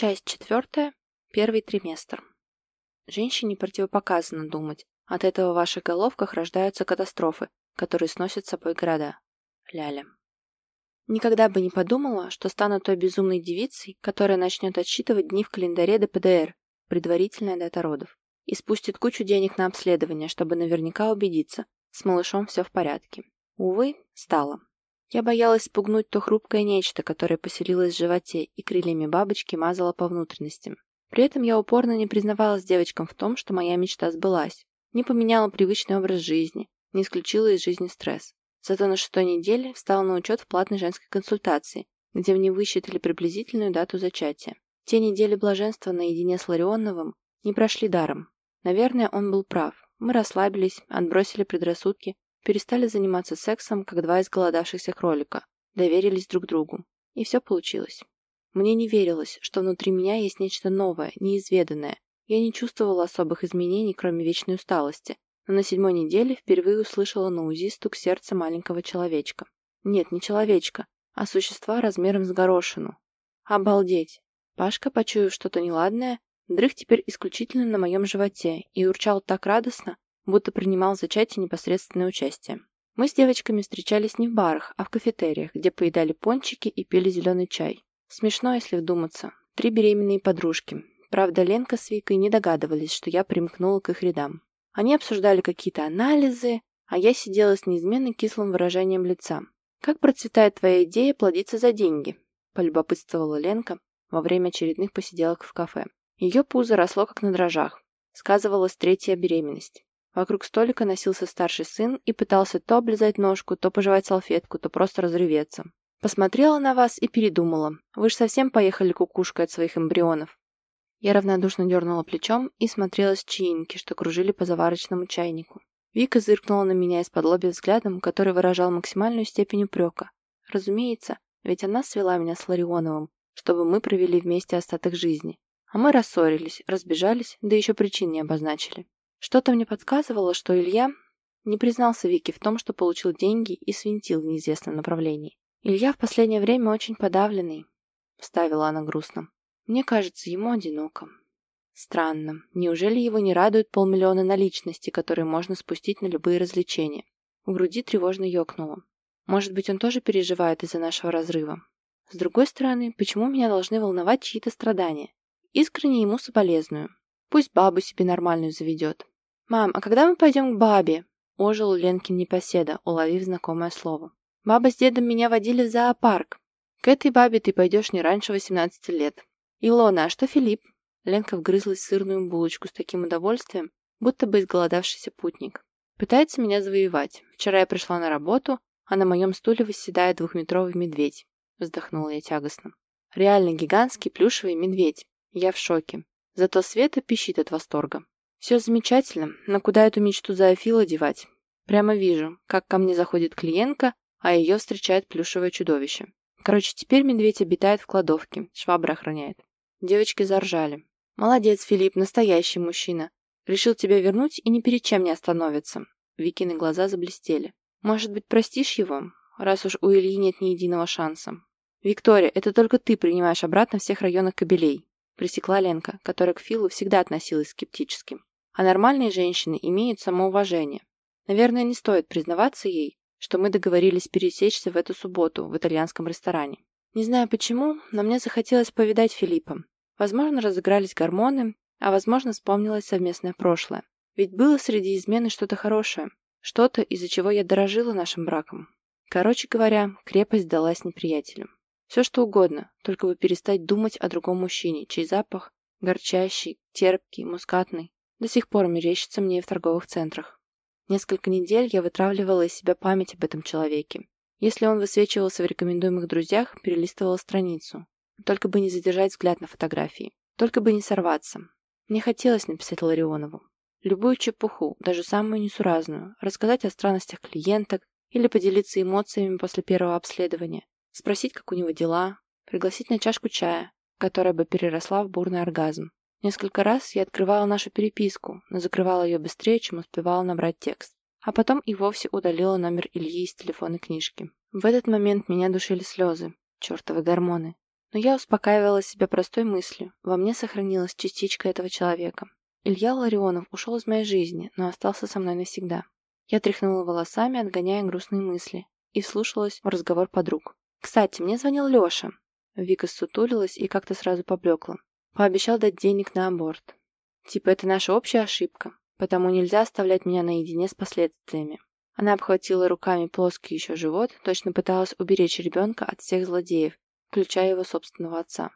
Часть четвертая. Первый триместр. Женщине противопоказано думать. От этого в ваших головках рождаются катастрофы, которые сносят с собой города. Ляля. Никогда бы не подумала, что стану той безумной девицей, которая начнет отсчитывать дни в календаре до ПДР, предварительная дата родов, и спустит кучу денег на обследование, чтобы наверняка убедиться, с малышом все в порядке. Увы, стало. Я боялась спугнуть то хрупкое нечто, которое поселилось в животе и крыльями бабочки мазало по внутренностям. При этом я упорно не признавалась девочкам в том, что моя мечта сбылась. Не поменяла привычный образ жизни, не исключила из жизни стресс. Зато на шестой неделе встала на учет в платной женской консультации, где мне высчитали приблизительную дату зачатия. Те недели блаженства наедине с Ларионовым не прошли даром. Наверное, он был прав. Мы расслабились, отбросили предрассудки перестали заниматься сексом, как два изголодавшихся кролика, доверились друг другу. И все получилось. Мне не верилось, что внутри меня есть нечто новое, неизведанное. Я не чувствовала особых изменений, кроме вечной усталости, но на седьмой неделе впервые услышала на УЗИ стук сердца маленького человечка. Нет, не человечка, а существа размером с горошину. Обалдеть! Пашка, почуяв что-то неладное, дрых теперь исключительно на моем животе и урчал так радостно, будто принимал в зачатии непосредственное участие. Мы с девочками встречались не в барах, а в кафетериях, где поедали пончики и пили зеленый чай. Смешно, если вдуматься. Три беременные подружки. Правда, Ленка с Викой не догадывались, что я примкнула к их рядам. Они обсуждали какие-то анализы, а я сидела с неизменно кислым выражением лица. «Как процветает твоя идея плодиться за деньги?» – полюбопытствовала Ленка во время очередных посиделок в кафе. Ее пузо росло как на дрожжах. Сказывалась третья беременность. Вокруг столика носился старший сын и пытался то облизать ножку, то пожевать салфетку, то просто разреветься. Посмотрела на вас и передумала. Вы ж совсем поехали кукушкой от своих эмбрионов. Я равнодушно дернула плечом и смотрелась в чаинки, что кружили по заварочному чайнику. Вика зыркнула на меня из-под лоби взглядом, который выражал максимальную степень упрека. Разумеется, ведь она свела меня с Ларионовым, чтобы мы провели вместе остаток жизни. А мы рассорились, разбежались, да еще причин не обозначили. Что-то мне подсказывало, что Илья не признался Вике в том, что получил деньги и свинтил в неизвестном направлении. «Илья в последнее время очень подавленный», — вставила она грустно. «Мне кажется, ему одиноко». Странно. Неужели его не радует полмиллиона наличности, которые можно спустить на любые развлечения? В груди тревожно ёкнуло. Может быть, он тоже переживает из-за нашего разрыва? С другой стороны, почему меня должны волновать чьи-то страдания? Искренне ему соболезную. Пусть бабу себе нормальную заведет. «Мам, а когда мы пойдем к бабе?» Ожил Ленкин непоседа, уловив знакомое слово. «Баба с дедом меня водили в зоопарк. К этой бабе ты пойдешь не раньше 18 лет. Илона, а что Филипп?» Ленка вгрызлась в сырную булочку с таким удовольствием, будто бы изголодавшийся путник. «Пытается меня завоевать. Вчера я пришла на работу, а на моем стуле восседает двухметровый медведь». Вздохнула я тягостно. «Реально гигантский плюшевый медведь. Я в шоке. Зато Света пищит от восторга. Все замечательно, но куда эту мечту зоофила девать? Прямо вижу, как ко мне заходит клиентка, а ее встречает плюшевое чудовище. Короче, теперь медведь обитает в кладовке, швабра охраняет. Девочки заржали. «Молодец, Филипп, настоящий мужчина. Решил тебя вернуть и ни перед чем не остановится». Викины глаза заблестели. «Может быть, простишь его, раз уж у Ильи нет ни единого шанса?» «Виктория, это только ты принимаешь обратно всех районах кобелей пресекла Ленка, которая к Филу всегда относилась скептически. А нормальные женщины имеют самоуважение. Наверное, не стоит признаваться ей, что мы договорились пересечься в эту субботу в итальянском ресторане. Не знаю почему, но мне захотелось повидать Филиппа. Возможно, разыгрались гормоны, а возможно, вспомнилось совместное прошлое. Ведь было среди измены что-то хорошее, что-то, из-за чего я дорожила нашим браком. Короче говоря, крепость далась неприятелю. Все что угодно, только бы перестать думать о другом мужчине, чей запах, горчащий, терпкий, мускатный, до сих пор мерещится мне в торговых центрах. Несколько недель я вытравливала из себя память об этом человеке. Если он высвечивался в рекомендуемых друзьях, перелистывала страницу. Только бы не задержать взгляд на фотографии. Только бы не сорваться. Мне хотелось написать Ларионову. Любую чепуху, даже самую несуразную, рассказать о странностях клиенток или поделиться эмоциями после первого обследования, спросить, как у него дела, пригласить на чашку чая, которая бы переросла в бурный оргазм. Несколько раз я открывала нашу переписку, но закрывала ее быстрее, чем успевала набрать текст. А потом и вовсе удалила номер Ильи из телефонной книжки. В этот момент меня душили слезы, чертовы гормоны. Но я успокаивала себя простой мыслью. Во мне сохранилась частичка этого человека. Илья Ларионов ушел из моей жизни, но остался со мной навсегда. Я тряхнула волосами, отгоняя грустные мысли, и вслушалась в разговор подруг. «Кстати, мне звонил Леша». Вика сутулилась и как-то сразу поблекла. Пообещал дать денег на аборт. Типа, это наша общая ошибка, потому нельзя оставлять меня наедине с последствиями. Она обхватила руками плоский еще живот, точно пыталась уберечь ребенка от всех злодеев, включая его собственного отца.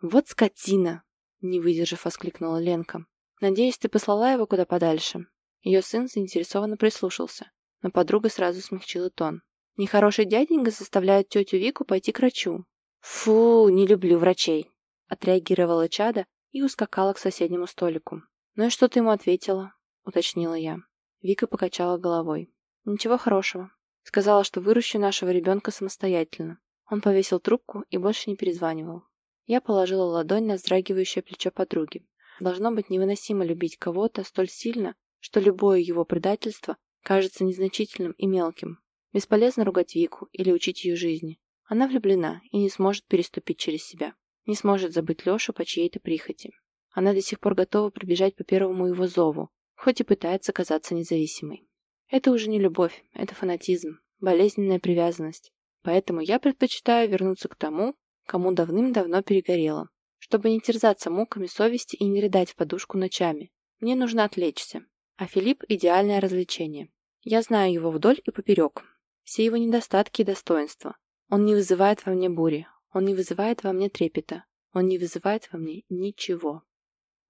«Вот скотина!» — не выдержав, воскликнула Ленка. «Надеюсь, ты послала его куда подальше?» Ее сын заинтересованно прислушался, но подруга сразу смягчила тон. «Нехороший дяденька заставляет тетю Вику пойти к врачу». «Фу, не люблю врачей!» — отреагировала Чада и ускакала к соседнему столику. «Ну и что ты ему ответила?» — уточнила я. Вика покачала головой. «Ничего хорошего. Сказала, что выращу нашего ребенка самостоятельно. Он повесил трубку и больше не перезванивал. Я положила ладонь на вздрагивающее плечо подруги. Должно быть невыносимо любить кого-то столь сильно, что любое его предательство кажется незначительным и мелким. Бесполезно ругать Вику или учить ее жизни. Она влюблена и не сможет переступить через себя. Не сможет забыть Лешу по чьей-то прихоти. Она до сих пор готова пробежать по первому его зову, хоть и пытается казаться независимой. Это уже не любовь, это фанатизм, болезненная привязанность. Поэтому я предпочитаю вернуться к тому, кому давным-давно перегорело, чтобы не терзаться муками совести и не рыдать в подушку ночами. Мне нужно отвлечься. А Филипп – идеальное развлечение. Я знаю его вдоль и поперек. Все его недостатки и достоинства. Он не вызывает во мне бури. Он не вызывает во мне трепета. Он не вызывает во мне ничего.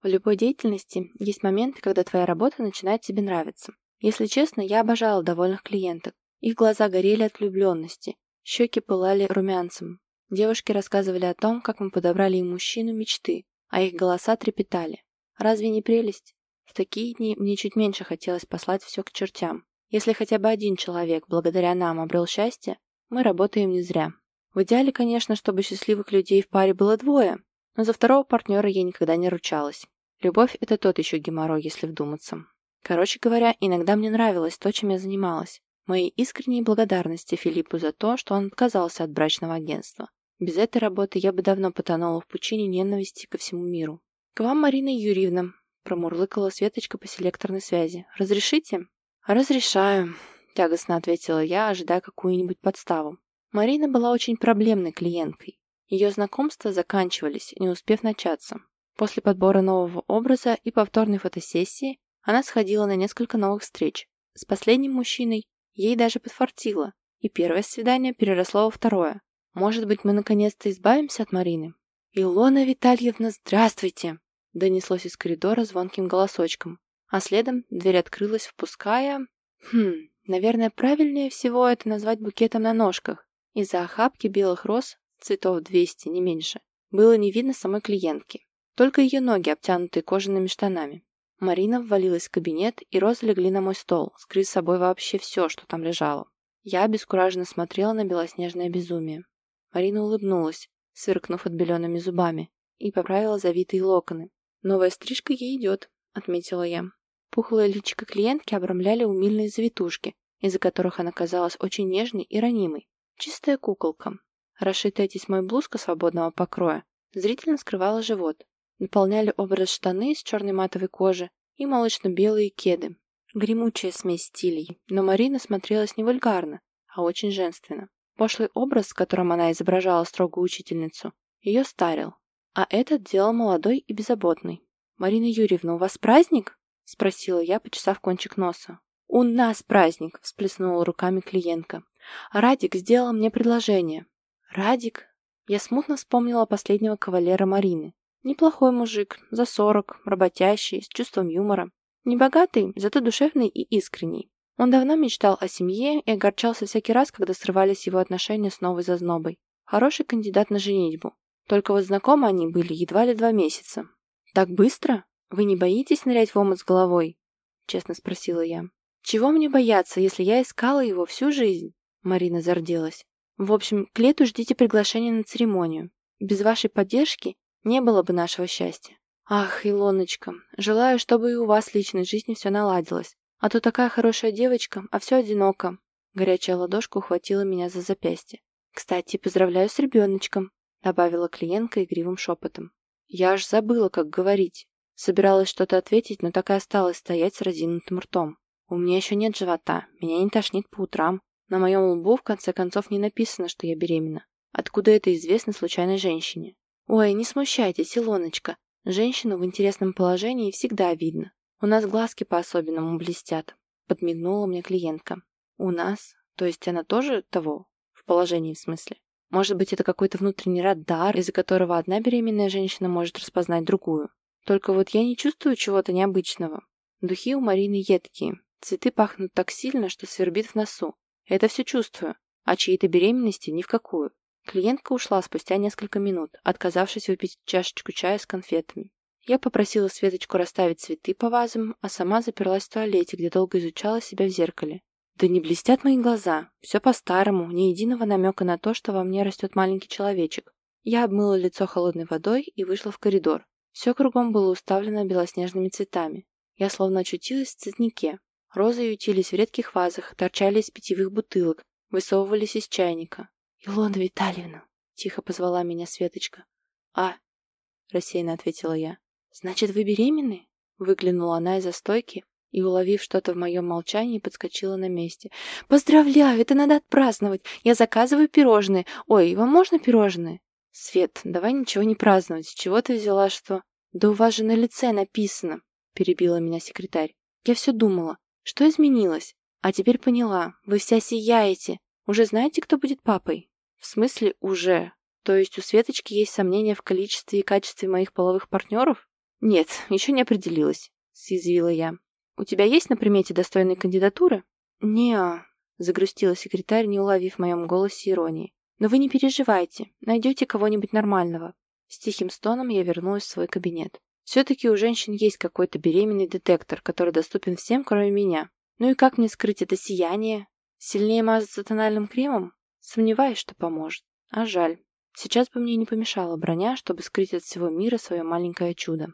В любой деятельности есть моменты, когда твоя работа начинает тебе нравиться. Если честно, я обожала довольных клиенток. Их глаза горели от влюбленности, Щеки пылали румянцем. Девушки рассказывали о том, как мы подобрали им мужчину мечты, а их голоса трепетали. Разве не прелесть? В такие дни мне чуть меньше хотелось послать все к чертям. Если хотя бы один человек благодаря нам обрел счастье, мы работаем не зря. В идеале, конечно, чтобы счастливых людей в паре было двое, но за второго партнера я никогда не ручалась. Любовь – это тот еще геморрой, если вдуматься. Короче говоря, иногда мне нравилось то, чем я занималась. Мои искренние благодарности Филиппу за то, что он отказался от брачного агентства. Без этой работы я бы давно потонула в пучине ненависти ко всему миру. «К вам, Марина Юрьевна», — промурлыкала Светочка по селекторной связи. «Разрешите?» «Разрешаю», — тягостно ответила я, ожидая какую-нибудь подставу. Марина была очень проблемной клиенткой. Ее знакомства заканчивались, не успев начаться. После подбора нового образа и повторной фотосессии она сходила на несколько новых встреч. С последним мужчиной Ей даже подфартило, и первое свидание переросло во второе. Может быть, мы наконец-то избавимся от Марины? «Илона Витальевна, здравствуйте!» донеслось из коридора звонким голосочком, а следом дверь открылась, впуская... Хм, наверное, правильнее всего это назвать букетом на ножках. Из-за охапки белых роз, цветов 200, не меньше, было не видно самой клиентки. Только ее ноги, обтянутые кожаными штанами. Марина ввалилась в кабинет, и розы легли на мой стол, скрыв с собой вообще все, что там лежало. Я обескураженно смотрела на белоснежное безумие. Марина улыбнулась, сверкнув отбеленными зубами, и поправила завитые локоны. «Новая стрижка ей идет», — отметила я. Пухлые личико клиентки обрамляли умильные завитушки, из-за которых она казалась очень нежной и ранимой. Чистая куколка. Расшитая тесьмой блузка свободного покроя зрительно скрывала живот, Наполняли образ штаны из черной матовой кожи и молочно-белые кеды. Гремучая смесь стилей, но Марина смотрелась не вульгарно, а очень женственно. Пошлый образ, в котором она изображала строгую учительницу, ее старил, а этот делал молодой и беззаботный. «Марина Юрьевна, у вас праздник?» — спросила я, почесав кончик носа. «У нас праздник!» — всплеснула руками клиентка. «Радик сделал мне предложение». «Радик?» Я смутно вспомнила последнего кавалера Марины, Неплохой мужик, за сорок, работящий, с чувством юмора. Небогатый, зато душевный и искренний. Он давно мечтал о семье и огорчался всякий раз, когда срывались его отношения с новой зазнобой. Хороший кандидат на женитьбу. Только вот знакомы они были едва ли два месяца. «Так быстро? Вы не боитесь нырять в омут с головой?» Честно спросила я. «Чего мне бояться, если я искала его всю жизнь?» Марина зарделась. «В общем, к лету ждите приглашения на церемонию. Без вашей поддержки не было бы нашего счастья. Ах, Илоночка, желаю, чтобы и у вас в личной жизни все наладилось. А то такая хорошая девочка, а все одиноко. Горячая ладошка ухватила меня за запястье. Кстати, поздравляю с ребеночком. добавила клиентка игривым шепотом. Я аж забыла, как говорить. Собиралась что-то ответить, но так и осталась стоять с разинутым ртом. У меня еще нет живота, меня не тошнит по утрам. На моем лбу, в конце концов, не написано, что я беременна. Откуда это известно случайной женщине? Ой, не смущайтесь, Илоночка. Женщину в интересном положении всегда видно. У нас глазки по-особенному блестят. Подмигнула мне клиентка. У нас? То есть она тоже того? В положении, в смысле? Может быть, это какой-то внутренний радар, из-за которого одна беременная женщина может распознать другую. Только вот я не чувствую чего-то необычного. Духи у Марины едкие, Цветы пахнут так сильно, что свербит в носу. Это все чувствую, а чьей-то беременности ни в какую. Клиентка ушла спустя несколько минут, отказавшись выпить чашечку чая с конфетами. Я попросила Светочку расставить цветы по вазам, а сама заперлась в туалете, где долго изучала себя в зеркале. Да не блестят мои глаза. Все по-старому, ни единого намека на то, что во мне растет маленький человечек. Я обмыла лицо холодной водой и вышла в коридор. Все кругом было уставлено белоснежными цветами. Я словно очутилась в цветнике, Розы ютились в редких вазах, торчали из питьевых бутылок, высовывались из чайника. «Илона Витальевна!» — тихо позвала меня Светочка. «А!» — рассеянно ответила я. «Значит, вы беременны?» Выглянула она из-за стойки и, уловив что-то в моем молчании, подскочила на месте. «Поздравляю! Это надо отпраздновать! Я заказываю пирожные! Ой, вам можно пирожные?» «Свет, давай ничего не праздновать. С чего ты взяла, что...» «Да у вас же на лице написано!» — перебила меня секретарь. «Я все думала. Что изменилось? А теперь поняла. Вы вся сияете. Уже знаете, кто будет папой? В смысле уже? То есть у Светочки есть сомнения в количестве и качестве моих половых партнеров? Нет, еще не определилась, съязвила я. У тебя есть на примете достойные кандидатуры? не загрустила секретарь, не уловив в моем голосе иронии. Но вы не переживайте, найдете кого-нибудь нормального. С тихим стоном я вернулась в свой кабинет. Все-таки у женщин есть какой-то беременный детектор, который доступен всем, кроме меня. Ну и как мне скрыть это сияние? Сильнее мазаться тональным кремом? Сомневаюсь, что поможет. А жаль. Сейчас бы мне не помешала броня, чтобы скрыть от всего мира свое маленькое чудо.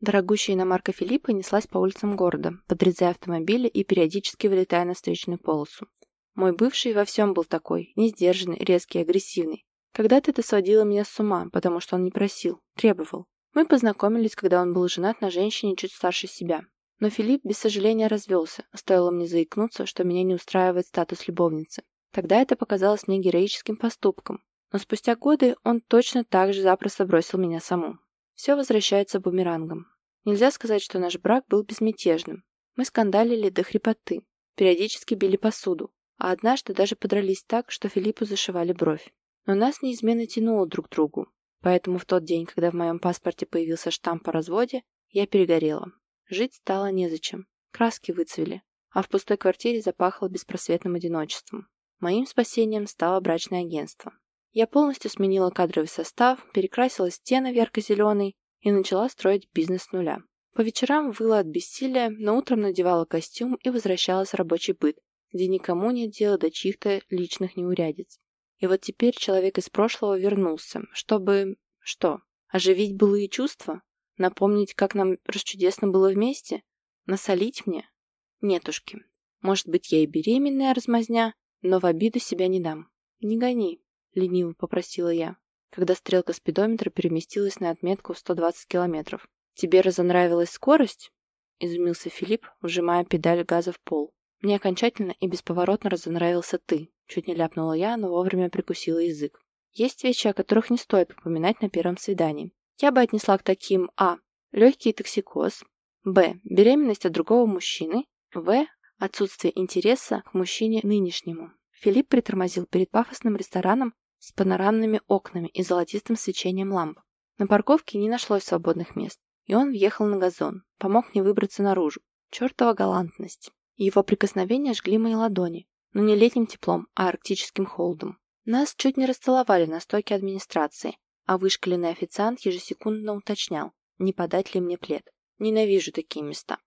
Дорогущая иномарка Филиппа неслась по улицам города, подрезая автомобили и периодически вылетая на встречную полосу. Мой бывший во всем был такой, несдержанный, резкий, агрессивный. Когда-то это сводило меня с ума, потому что он не просил, требовал. Мы познакомились, когда он был женат на женщине чуть старше себя. Но Филипп без сожаления развелся, стоило мне заикнуться, что меня не устраивает статус любовницы. Тогда это показалось мне героическим поступком, но спустя годы он точно так же запросто бросил меня саму. Все возвращается бумерангом. Нельзя сказать, что наш брак был безмятежным. Мы скандалили до хрипоты, периодически били посуду, а однажды даже подрались так, что Филиппу зашивали бровь. Но нас неизменно тянуло друг к другу, Поэтому в тот день, когда в моем паспорте появился штамп о разводе, я перегорела. Жить стало незачем. Краски выцвели, а в пустой квартире запахло беспросветным одиночеством. Моим спасением стало брачное агентство. Я полностью сменила кадровый состав, перекрасила стены в ярко-зеленый и начала строить бизнес с нуля. По вечерам выла от бессилия, но утром надевала костюм и возвращалась в рабочий быт, где никому нет дела до чьих-то личных неурядиц. И вот теперь человек из прошлого вернулся, чтобы... Что? Оживить былые чувства? Напомнить, как нам расчудесно было вместе? Насолить мне? Нетушки. Может быть, я и беременная размазня, но в обиду себя не дам. Не гони, лениво попросила я, когда стрелка спидометра переместилась на отметку в 120 километров. Тебе разонравилась скорость? Изумился Филипп, вжимая педаль газа в пол. Мне окончательно и бесповоротно разонравился ты. Чуть не ляпнула я, но вовремя прикусила язык. Есть вещи, о которых не стоит упоминать на первом свидании. Я бы отнесла к таким А. Легкий токсикоз. Б. Беременность от другого мужчины. В. Отсутствие интереса к мужчине нынешнему. Филипп притормозил перед пафосным рестораном с панорамными окнами и золотистым свечением ламп. На парковке не нашлось свободных мест, и он въехал на газон, помог мне выбраться наружу. Чертова галантность. Его прикосновения жгли мои ладони, но не летним теплом, а арктическим холодом. Нас чуть не расцеловали на стойке администрации, а вышкаленный официант ежесекундно уточнял, не подать ли мне плед. Ненавижу такие места.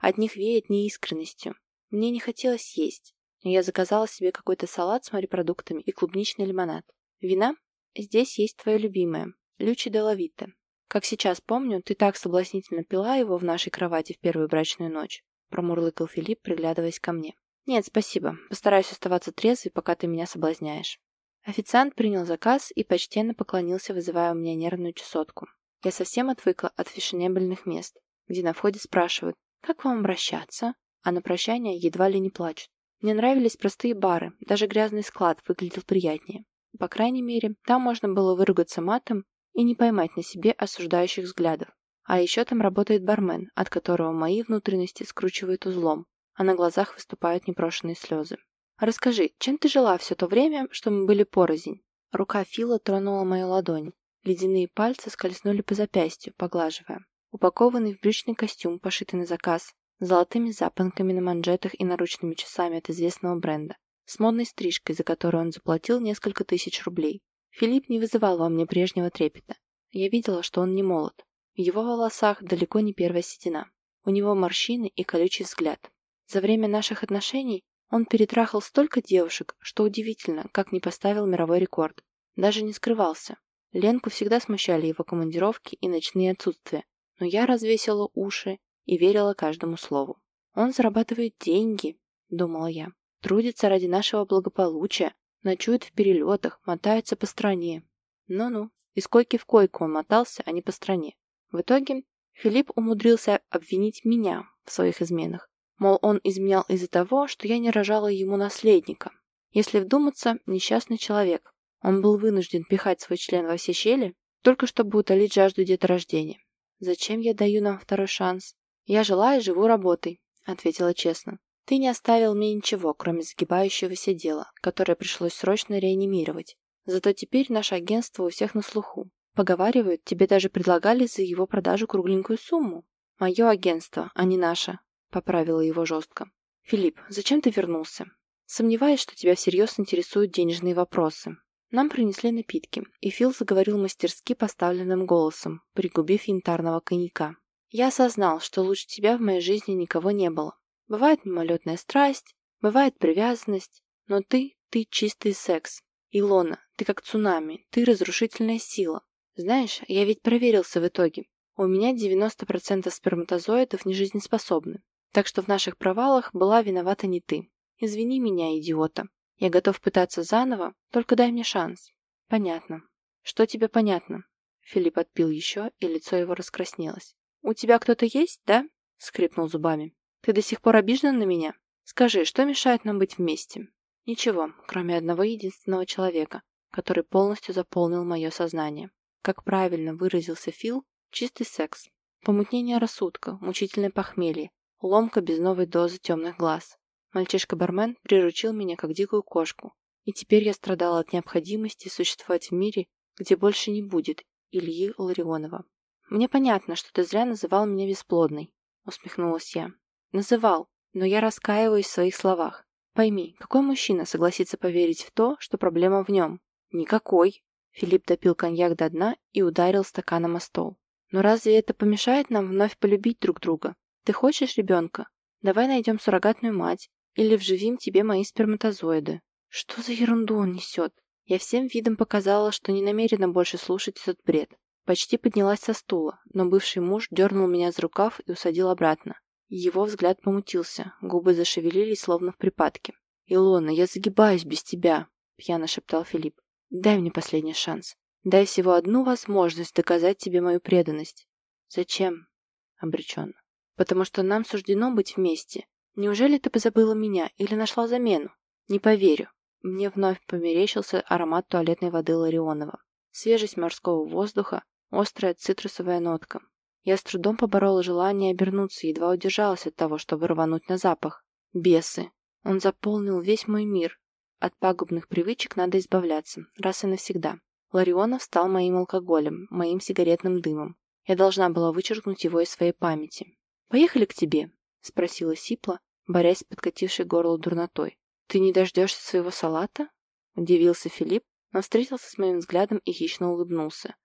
От них веет неискренностью. Мне не хотелось есть, но я заказала себе какой-то салат с морепродуктами и клубничный лимонад. Вина? Здесь есть твое любимое, Лючи де Лавита. Как сейчас помню, ты так соблазнительно пила его в нашей кровати в первую брачную ночь, промурлыкал Филипп, приглядываясь ко мне. «Нет, спасибо. Постараюсь оставаться трезвой, пока ты меня соблазняешь». Официант принял заказ и почтенно поклонился, вызывая у меня нервную чесотку. Я совсем отвыкла от фешенебельных мест, где на входе спрашивают «Как вам обращаться?», а на прощание едва ли не плачут. Мне нравились простые бары, даже грязный склад выглядел приятнее. По крайней мере, там можно было выругаться матом и не поймать на себе осуждающих взглядов. А еще там работает бармен, от которого мои внутренности скручивают узлом, а на глазах выступают непрошенные слезы. «Расскажи, чем ты жила все то время, что мы были порознь?» Рука Фила тронула мою ладонь. Ледяные пальцы скользнули по запястью, поглаживая. Упакованный в брючный костюм, пошитый на заказ, с золотыми запонками на манжетах и наручными часами от известного бренда, с модной стрижкой, за которую он заплатил несколько тысяч рублей. Филипп не вызывал во мне прежнего трепета. Я видела, что он не молод. В его волосах далеко не первая седина. У него морщины и колючий взгляд. За время наших отношений он перетрахал столько девушек, что удивительно, как не поставил мировой рекорд. Даже не скрывался. Ленку всегда смущали его командировки и ночные отсутствия, но я развесила уши и верила каждому слову. «Он зарабатывает деньги», — думала я, — «трудится ради нашего благополучия, ночует в перелетах, мотается по стране». Ну-ну, из койки в койку он мотался, а не по стране. В итоге Филипп умудрился обвинить меня в своих изменах, Мол, он изменял из-за того, что я не рожала ему наследника. Если вдуматься, несчастный человек. Он был вынужден пихать свой член во все щели, только чтобы утолить жажду деторождения. «Зачем я даю нам второй шанс?» «Я жила и живу работой», — ответила честно. «Ты не оставил мне ничего, кроме загибающегося дела, которое пришлось срочно реанимировать. Зато теперь наше агентство у всех на слуху. Поговаривают, тебе даже предлагали за его продажу кругленькую сумму. Мое агентство, а не наше поправила его жестко. «Филипп, зачем ты вернулся? Сомневаюсь, что тебя всерьез интересуют денежные вопросы. Нам принесли напитки, и Фил заговорил мастерски поставленным голосом, пригубив янтарного коньяка. Я осознал, что лучше тебя в моей жизни никого не было. Бывает мимолетная страсть, бывает привязанность, но ты, ты чистый секс. Илона, ты как цунами, ты разрушительная сила. Знаешь, я ведь проверился в итоге. У меня 90% сперматозоидов не жизнеспособны. Так что в наших провалах была виновата не ты. Извини меня, идиота. Я готов пытаться заново, только дай мне шанс. Понятно. Что тебе понятно? Филипп отпил еще, и лицо его раскраснелось. «У тебя кто-то есть, да?» — скрипнул зубами. «Ты до сих пор обижен на меня? Скажи, что мешает нам быть вместе?» «Ничего, кроме одного единственного человека, который полностью заполнил мое сознание. Как правильно выразился Фил, чистый секс. Помутнение рассудка, мучительное похмелье, Ломка без новой дозы темных глаз. Мальчишка-бармен приручил меня как дикую кошку, и теперь я страдала от необходимости существовать в мире, где больше не будет Ильи Ларионова. «Мне понятно, что ты зря называл меня бесплодной», — усмехнулась я. «Называл, но я раскаиваюсь в своих словах. Пойми, какой мужчина согласится поверить в то, что проблема в нем? Никакой». Филипп допил коньяк до дна и ударил стаканом о стол. «Но разве это помешает нам вновь полюбить друг друга? Ты хочешь ребенка? Давай найдем суррогатную мать или вживим тебе мои сперматозоиды. Что за ерунду он несет? Я всем видом показала, что не намерена больше слушать этот бред. Почти поднялась со стула, но бывший муж дернул меня за рукав и усадил обратно. Его взгляд помутился, губы зашевелились, словно в припадке. «Илона, я загибаюсь без тебя», — пьяно шептал Филипп. «Дай мне последний шанс. Дай всего одну возможность доказать тебе мою преданность». «Зачем?» — обреченно потому что нам суждено быть вместе. Неужели ты позабыла меня или нашла замену? Не поверю. Мне вновь померещился аромат туалетной воды Ларионова. Свежесть морского воздуха, острая цитрусовая нотка. Я с трудом поборола желание обернуться, едва удержалась от того, чтобы рвануть на запах. Бесы. Он заполнил весь мой мир. От пагубных привычек надо избавляться, раз и навсегда. Ларионов стал моим алкоголем, моим сигаретным дымом. Я должна была вычеркнуть его из своей памяти. «Поехали к тебе?» — спросила Сипла, борясь с подкатившей горло дурнотой. «Ты не дождешься своего салата?» — удивился Филипп, но встретился с моим взглядом и хищно улыбнулся.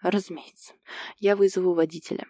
«Разумеется. Я вызову водителя».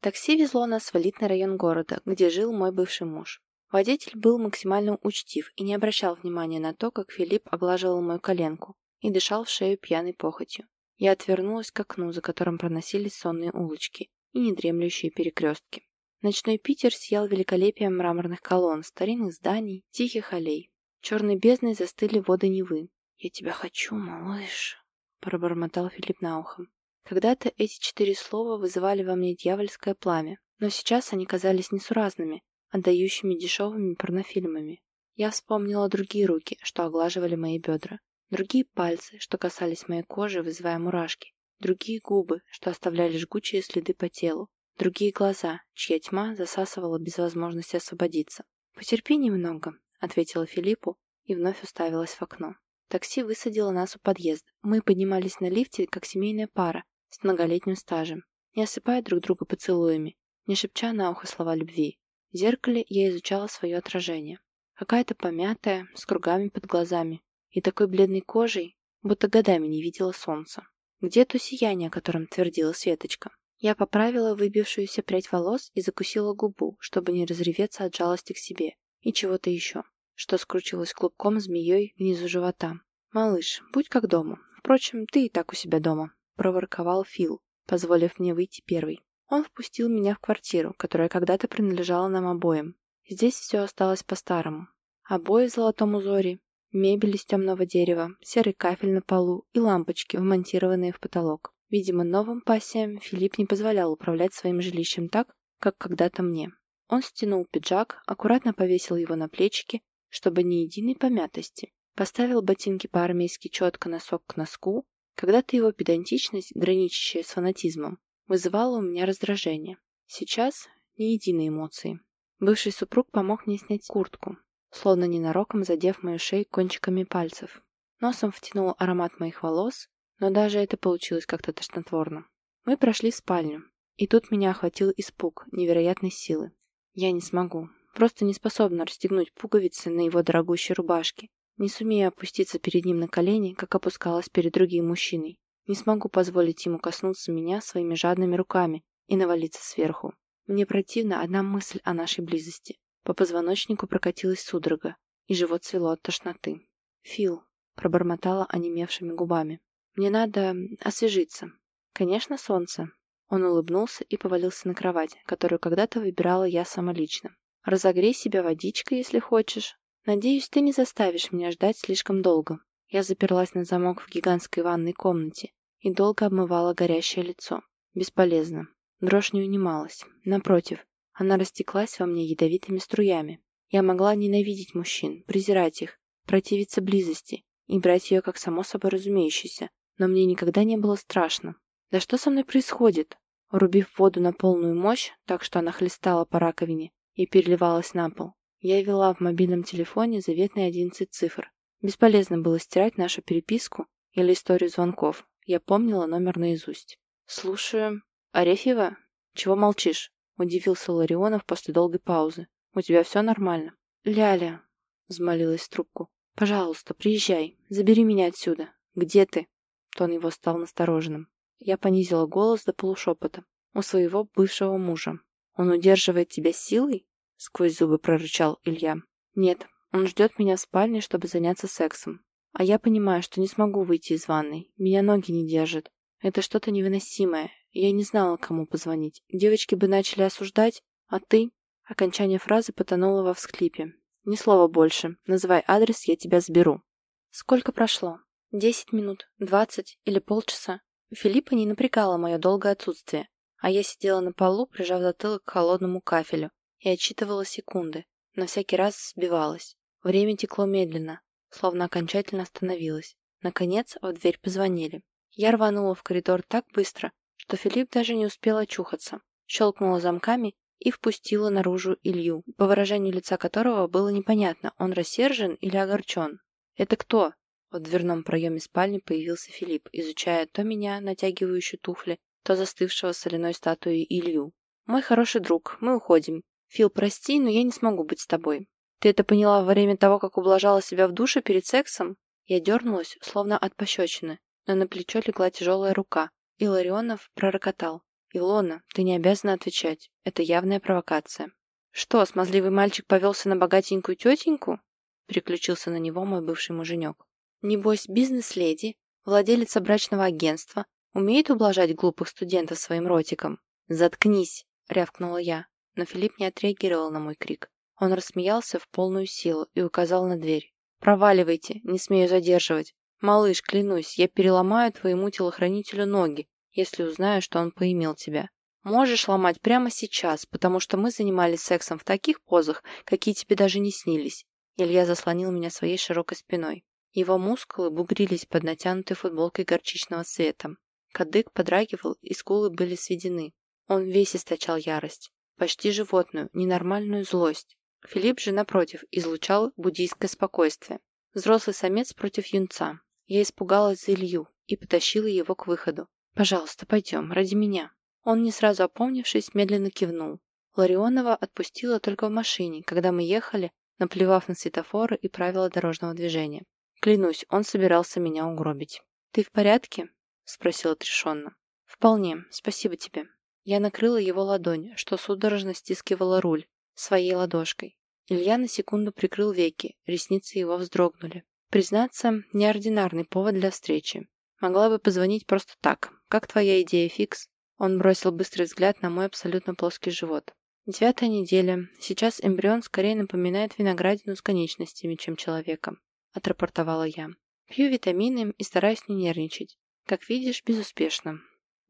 Такси везло нас в элитный район города, где жил мой бывший муж. Водитель был максимально учтив и не обращал внимания на то, как Филипп оглаживал мою коленку и дышал в шею пьяной похотью. Я отвернулась к окну, за которым проносились сонные улочки и недремлющие перекрестки. Ночной Питер сиял великолепием мраморных колонн, старинных зданий, тихих аллей. Черной бездной застыли воды Невы. «Я тебя хочу, малыш», — пробормотал Филипп на ухо. Когда-то эти четыре слова вызывали во мне дьявольское пламя, но сейчас они казались несуразными, отдающими дешевыми порнофильмами. Я вспомнила другие руки, что оглаживали мои бедра, другие пальцы, что касались моей кожи, вызывая мурашки, другие губы, что оставляли жгучие следы по телу, другие глаза, чья тьма засасывала без возможности освободиться. «Потерпи немного», — ответила Филиппу и вновь уставилась в окно. Такси высадило нас у подъезда. Мы поднимались на лифте, как семейная пара, с многолетним стажем, не осыпая друг друга поцелуями, не шепча на ухо слова любви. В зеркале я изучала свое отражение. Какая-то помятая, с кругами под глазами и такой бледной кожей, будто годами не видела солнца. Где то сияние, о котором твердила Светочка? Я поправила выбившуюся прядь волос и закусила губу, чтобы не разреветься от жалости к себе и чего-то еще, что скручивалось клубком змеей внизу живота. «Малыш, будь как дома. Впрочем, ты и так у себя дома», — проворковал Фил, позволив мне выйти первый. Он впустил меня в квартиру, которая когда-то принадлежала нам обоим. Здесь все осталось по-старому. Обои в золотом узоре, мебель из темного дерева, серый кафель на полу и лампочки, вмонтированные в потолок. Видимо, новым пассиям Филипп не позволял управлять своим жилищем так, как когда-то мне. Он стянул пиджак, аккуратно повесил его на плечики, чтобы ни единой помятости. Поставил ботинки по-армейски четко носок к носку. Когда-то его педантичность, граничащая с фанатизмом, вызывала у меня раздражение. Сейчас ни единой эмоции. Бывший супруг помог мне снять куртку, словно ненароком задев мою шею кончиками пальцев. Носом втянул аромат моих волос, но даже это получилось как-то тошнотворно. Мы прошли в спальню, и тут меня охватил испуг невероятной силы. Я не смогу, просто не способна расстегнуть пуговицы на его дорогущей рубашке, не сумею опуститься перед ним на колени, как опускалась перед другим мужчиной. Не смогу позволить ему коснуться меня своими жадными руками и навалиться сверху. Мне противна одна мысль о нашей близости. По позвоночнику прокатилась судорога, и живот свело от тошноты. «Фил», — пробормотала онемевшими губами. Мне надо освежиться. Конечно, солнце. Он улыбнулся и повалился на кровать, которую когда-то выбирала я самолично. Разогрей себя водичкой, если хочешь. Надеюсь, ты не заставишь меня ждать слишком долго. Я заперлась на замок в гигантской ванной комнате и долго обмывала горящее лицо. Бесполезно. Дрожь не унималась. Напротив, она растеклась во мне ядовитыми струями. Я могла ненавидеть мужчин, презирать их, противиться близости и брать ее как само собой разумеющееся, но мне никогда не было страшно. Да что со мной происходит? Урубив воду на полную мощь, так что она хлестала по раковине и переливалась на пол, я ввела в мобильном телефоне заветные 11 цифр. Бесполезно было стирать нашу переписку или историю звонков. Я помнила номер наизусть. «Слушаю. Арефьева? Чего молчишь?» — удивился Ларионов после долгой паузы. «У тебя все нормально?» «Ляля», — взмолилась в трубку. «Пожалуйста, приезжай. Забери меня отсюда. Где ты?» Тон его стал настороженным. Я понизила голос до полушепота. У своего бывшего мужа. «Он удерживает тебя силой?» Сквозь зубы прорычал Илья. «Нет, он ждет меня в спальне, чтобы заняться сексом. А я понимаю, что не смогу выйти из ванной. Меня ноги не держат. Это что-то невыносимое. Я не знала, кому позвонить. Девочки бы начали осуждать, а ты...» Окончание фразы потонуло во всхлипе. «Ни слова больше. Называй адрес, я тебя сберу». «Сколько прошло?» Десять минут, двадцать или полчаса. Филиппа не напрягало мое долгое отсутствие, а я сидела на полу, прижав затылок к холодному кафелю, и отчитывала секунды, но всякий раз сбивалась. Время текло медленно, словно окончательно остановилось. Наконец, в дверь позвонили. Я рванула в коридор так быстро, что Филипп даже не успел очухаться. Щелкнула замками и впустила наружу Илью, по выражению лица которого было непонятно, он рассержен или огорчен. «Это кто?» В дверном проеме спальни появился Филипп, изучая то меня, натягивающую туфли, то застывшего соляной статуей Илью. «Мой хороший друг, мы уходим. Фил, прости, но я не смогу быть с тобой. Ты это поняла во время того, как ублажала себя в душе перед сексом?» Я дернулась, словно от пощечины, но на плечо легла тяжелая рука, и Ларионов пророкотал. «Илона, ты не обязана отвечать. Это явная провокация». «Что, смазливый мальчик повелся на богатенькую тетеньку?» Переключился на него мой бывший муженек. Небось, бизнес-леди, владелица брачного агентства, умеет ублажать глупых студентов своим ротиком. «Заткнись!» — рявкнула я, но Филипп не отреагировал на мой крик. Он рассмеялся в полную силу и указал на дверь. «Проваливайте, не смею задерживать. Малыш, клянусь, я переломаю твоему телохранителю ноги, если узнаю, что он поимел тебя. Можешь ломать прямо сейчас, потому что мы занимались сексом в таких позах, какие тебе даже не снились. Илья заслонил меня своей широкой спиной. Его мускулы бугрились под натянутой футболкой горчичного цвета. Кадык подрагивал, и скулы были сведены. Он весь источал ярость. Почти животную, ненормальную злость. Филипп же, напротив, излучал буддийское спокойствие. Взрослый самец против юнца. Я испугалась за Илью и потащила его к выходу. «Пожалуйста, пойдем, ради меня». Он, не сразу опомнившись, медленно кивнул. Ларионова отпустила только в машине, когда мы ехали, наплевав на светофоры и правила дорожного движения. Клянусь, он собирался меня угробить. «Ты в порядке?» — спросил отрешенно. «Вполне, спасибо тебе». Я накрыла его ладонь, что судорожно стискивала руль, своей ладошкой. Илья на секунду прикрыл веки, ресницы его вздрогнули. Признаться, неординарный повод для встречи. Могла бы позвонить просто так. Как твоя идея, Фикс? Он бросил быстрый взгляд на мой абсолютно плоский живот. Девятая неделя. Сейчас эмбрион скорее напоминает виноградину с конечностями, чем человека. Отрапортовала я. Пью витамины и стараюсь не нервничать. Как видишь, безуспешно.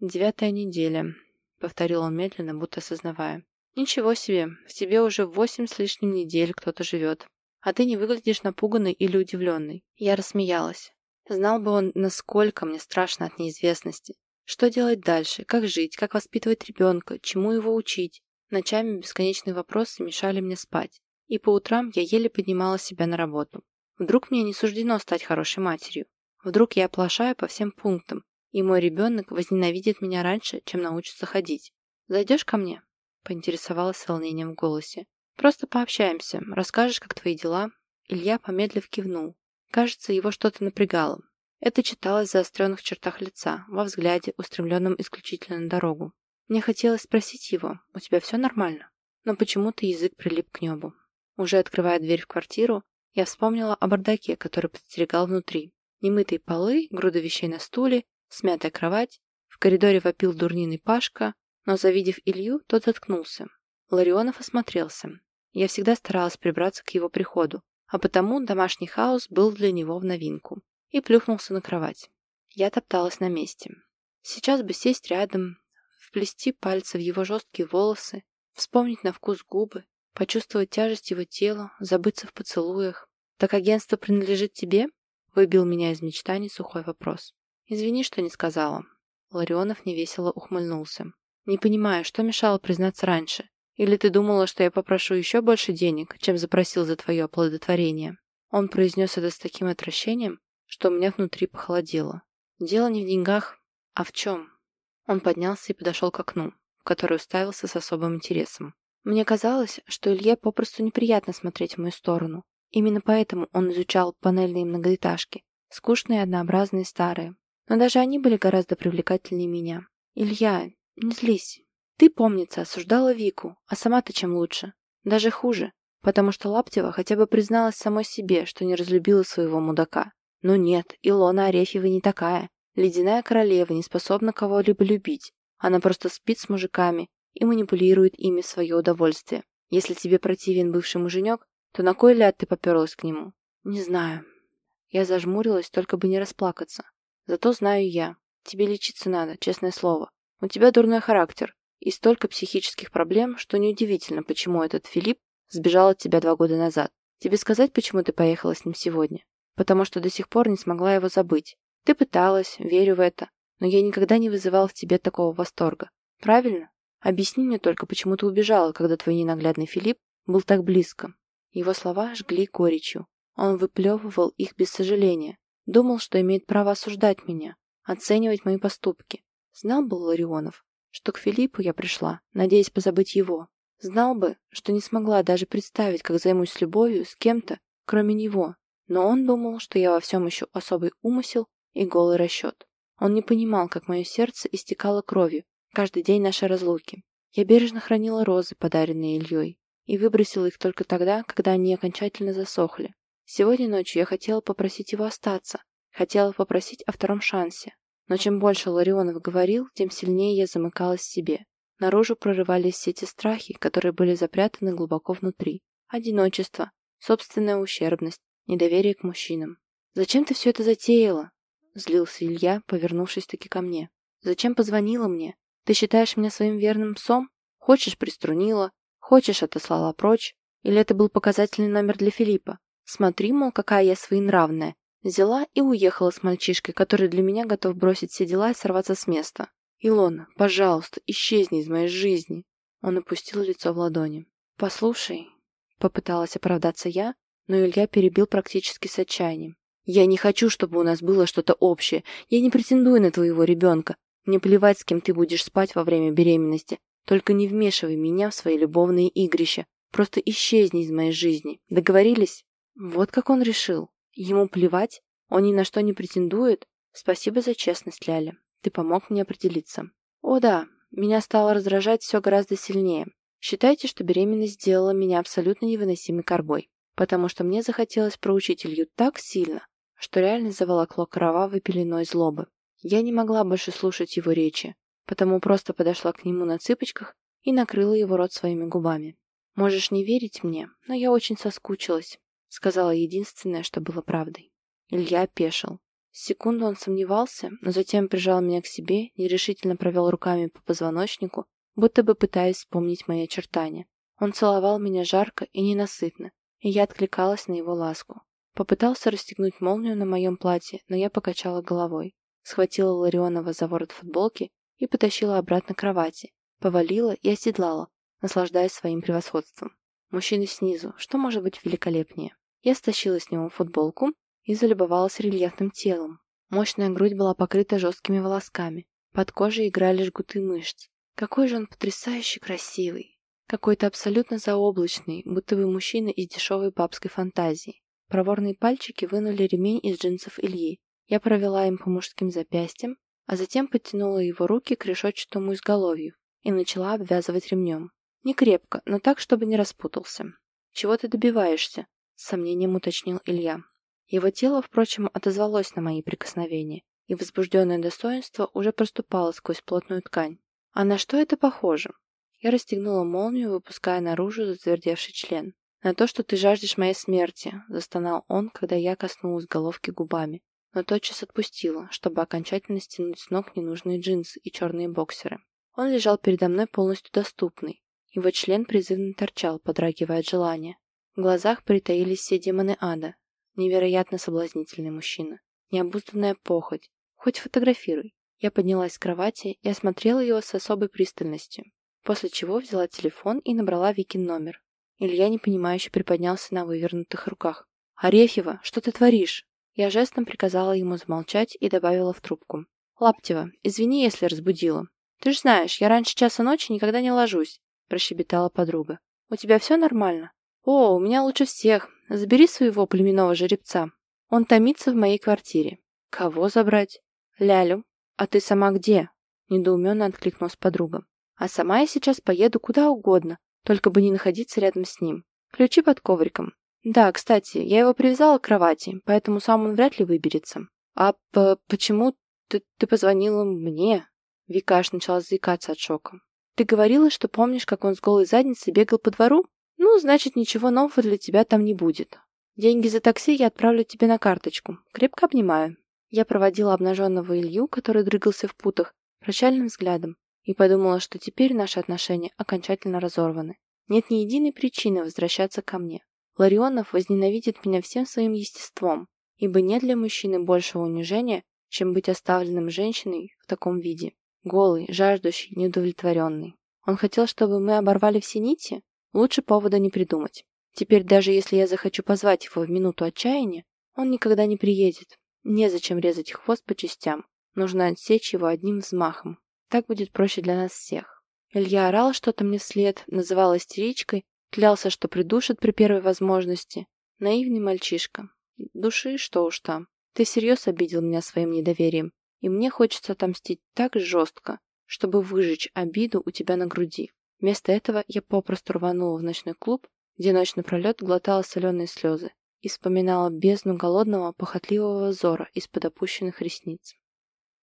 Девятая неделя. Повторил он медленно, будто осознавая. Ничего себе, в тебе уже восемь с лишним недель кто-то живет. А ты не выглядишь напуганной или удивленной. Я рассмеялась. Знал бы он, насколько мне страшно от неизвестности. Что делать дальше? Как жить? Как воспитывать ребенка? Чему его учить? Ночами бесконечные вопросы мешали мне спать. И по утрам я еле поднимала себя на работу. Вдруг мне не суждено стать хорошей матерью. Вдруг я оплошаю по всем пунктам, и мой ребенок возненавидит меня раньше, чем научится ходить. Зайдешь ко мне?» Поинтересовалась с волнением в голосе. «Просто пообщаемся. Расскажешь, как твои дела?» Илья помедлив кивнул. Кажется, его что-то напрягало. Это читалось в заостренных чертах лица, во взгляде, устремленном исключительно на дорогу. Мне хотелось спросить его, у тебя все нормально? Но почему-то язык прилип к небу. Уже открывая дверь в квартиру, я вспомнила о бардаке, который подстерегал внутри. Немытые полы, груда вещей на стуле, смятая кровать. В коридоре вопил дурниный Пашка, но, завидев Илью, тот заткнулся. Ларионов осмотрелся. Я всегда старалась прибраться к его приходу, а потому домашний хаос был для него в новинку и плюхнулся на кровать. Я топталась на месте. Сейчас бы сесть рядом, вплести пальцы в его жесткие волосы, вспомнить на вкус губы, почувствовать тяжесть его тела, забыться в поцелуях. «Так агентство принадлежит тебе?» — выбил меня из мечтаний сухой вопрос. «Извини, что не сказала». Ларионов невесело ухмыльнулся. «Не понимаю, что мешало признаться раньше? Или ты думала, что я попрошу еще больше денег, чем запросил за твое оплодотворение?» Он произнес это с таким отвращением, что у меня внутри похолодело. Дело не в деньгах, а в чем? Он поднялся и подошел к окну, в которое уставился с особым интересом. Мне казалось, что Илье попросту неприятно смотреть в мою сторону. Именно поэтому он изучал панельные многоэтажки, скучные, однообразные, старые. Но даже они были гораздо привлекательнее меня. «Илья, не злись. Ты, помнится, осуждала Вику, а сама-то чем лучше? Даже хуже, потому что Лаптева хотя бы призналась самой себе, что не разлюбила своего мудака. Но нет, Илона Арефьева не такая. Ледяная королева не способна кого-либо любить. Она просто спит с мужиками и манипулирует ими в свое удовольствие. Если тебе противен бывший муженек, то на кой ляд ты поперлась к нему? Не знаю. Я зажмурилась, только бы не расплакаться. Зато знаю я. Тебе лечиться надо, честное слово. У тебя дурной характер и столько психических проблем, что неудивительно, почему этот Филипп сбежал от тебя два года назад. Тебе сказать, почему ты поехала с ним сегодня? потому что до сих пор не смогла его забыть. Ты пыталась, верю в это, но я никогда не вызывал в тебе такого восторга. Правильно? Объясни мне только, почему ты убежала, когда твой ненаглядный Филипп был так близко. Его слова жгли горечью. Он выплевывал их без сожаления. Думал, что имеет право осуждать меня, оценивать мои поступки. Знал бы Ларионов, что к Филиппу я пришла, надеясь позабыть его. Знал бы, что не смогла даже представить, как займусь любовью с кем-то, кроме него, но он думал, что я во всем ищу особый умысел и голый расчет. Он не понимал, как мое сердце истекало кровью каждый день нашей разлуки. Я бережно хранила розы, подаренные Ильей, и выбросила их только тогда, когда они окончательно засохли. Сегодня ночью я хотела попросить его остаться, хотела попросить о втором шансе. Но чем больше Ларионов говорил, тем сильнее я замыкалась в себе. Наружу прорывались все те страхи, которые были запрятаны глубоко внутри. Одиночество, собственная ущербность, недоверие к мужчинам. Зачем ты все это затеяла?» Злился Илья, повернувшись таки ко мне. «Зачем позвонила мне? Ты считаешь меня своим верным псом? Хочешь, приструнила, хочешь, отослала прочь. Или это был показательный номер для Филиппа? Смотри, мол, какая я своенравная. Взяла и уехала с мальчишкой, который для меня готов бросить все дела и сорваться с места. Илона, пожалуйста, исчезни из моей жизни. Он опустил лицо в ладони. Послушай, попыталась оправдаться я, но Илья перебил практически с отчаянием. Я не хочу, чтобы у нас было что-то общее. Я не претендую на твоего ребенка. Мне плевать, с кем ты будешь спать во время беременности. Только не вмешивай меня в свои любовные игрища. Просто исчезни из моей жизни. Договорились? Вот как он решил. Ему плевать? Он ни на что не претендует? Спасибо за честность, Ляля. Ты помог мне определиться. О да, меня стало раздражать все гораздо сильнее. Считайте, что беременность сделала меня абсолютно невыносимой коргой, потому что мне захотелось проучить Илью так сильно, что реально заволокло кровавой пеленой злобы. Я не могла больше слушать его речи, потому просто подошла к нему на цыпочках и накрыла его рот своими губами. «Можешь не верить мне, но я очень соскучилась», сказала единственное, что было правдой. Илья опешил. Секунду он сомневался, но затем прижал меня к себе, нерешительно провел руками по позвоночнику, будто бы пытаясь вспомнить мои очертания. Он целовал меня жарко и ненасытно, и я откликалась на его ласку. Попытался расстегнуть молнию на моем платье, но я покачала головой. Схватила Ларионова за ворот футболки и потащила обратно к кровати. Повалила и оседлала, наслаждаясь своим превосходством. Мужчины снизу, что может быть великолепнее? Я стащила с него футболку и залюбовалась рельефным телом. Мощная грудь была покрыта жесткими волосками. Под кожей играли жгуты мышц. Какой же он потрясающе красивый. Какой-то абсолютно заоблачный, будто бы мужчина из дешевой бабской фантазии. Проворные пальчики вынули ремень из джинсов Ильи. Я провела им по мужским запястьям, а затем подтянула его руки к решетчатому изголовью и начала обвязывать ремнем. Не крепко, но так, чтобы не распутался. «Чего ты добиваешься?» — с сомнением уточнил Илья. Его тело, впрочем, отозвалось на мои прикосновения, и возбужденное достоинство уже проступало сквозь плотную ткань. «А на что это похоже?» Я расстегнула молнию, выпуская наружу затвердевший член. «На то, что ты жаждешь моей смерти», — застонал он, когда я коснулась головки губами, но тотчас отпустила, чтобы окончательно стянуть с ног ненужные джинсы и черные боксеры. Он лежал передо мной полностью доступный. Его член призывно торчал, подрагивая от желания. В глазах притаились все демоны ада. Невероятно соблазнительный мужчина. Необузданная похоть. Хоть фотографируй. Я поднялась с кровати и осмотрела его с особой пристальностью, после чего взяла телефон и набрала Викин номер. Илья непонимающе приподнялся на вывернутых руках. «Арефьева, что ты творишь?» Я жестом приказала ему замолчать и добавила в трубку. «Лаптева, извини, если разбудила. Ты ж знаешь, я раньше часа ночи никогда не ложусь», – прощебетала подруга. «У тебя все нормально?» «О, у меня лучше всех. Забери своего племенного жеребца. Он томится в моей квартире». «Кого забрать?» «Лялю. А ты сама где?» – недоуменно откликнулась подруга. «А сама я сейчас поеду куда угодно, только бы не находиться рядом с ним. Ключи под ковриком. Да, кстати, я его привязала к кровати, поэтому сам он вряд ли выберется. А по почему ты, ты позвонила мне? Вика аж начала заикаться от шока. Ты говорила, что помнишь, как он с голой задницей бегал по двору? Ну, значит, ничего нового для тебя там не будет. Деньги за такси я отправлю тебе на карточку. Крепко обнимаю. Я проводила обнаженного Илью, который дрыгался в путах, прощальным взглядом, и подумала, что теперь наши отношения окончательно разорваны. Нет ни единой причины возвращаться ко мне. Ларионов возненавидит меня всем своим естеством, ибо нет для мужчины большего унижения, чем быть оставленным женщиной в таком виде. Голый, жаждущий, неудовлетворенный. Он хотел, чтобы мы оборвали все нити? Лучше повода не придумать. Теперь даже если я захочу позвать его в минуту отчаяния, он никогда не приедет. Незачем резать хвост по частям. Нужно отсечь его одним взмахом. Так будет проще для нас всех. Илья орал что-то мне вслед, называл истеричкой, Клялся, что придушит при первой возможности. Наивный мальчишка. Души, что уж там. Ты всерьез обидел меня своим недоверием, и мне хочется отомстить так жестко, чтобы выжечь обиду у тебя на груди. Вместо этого я попросту рванула в ночной клуб, где ночь напролет глотала соленые слезы и вспоминала бездну голодного, похотливого взора из-под опущенных ресниц.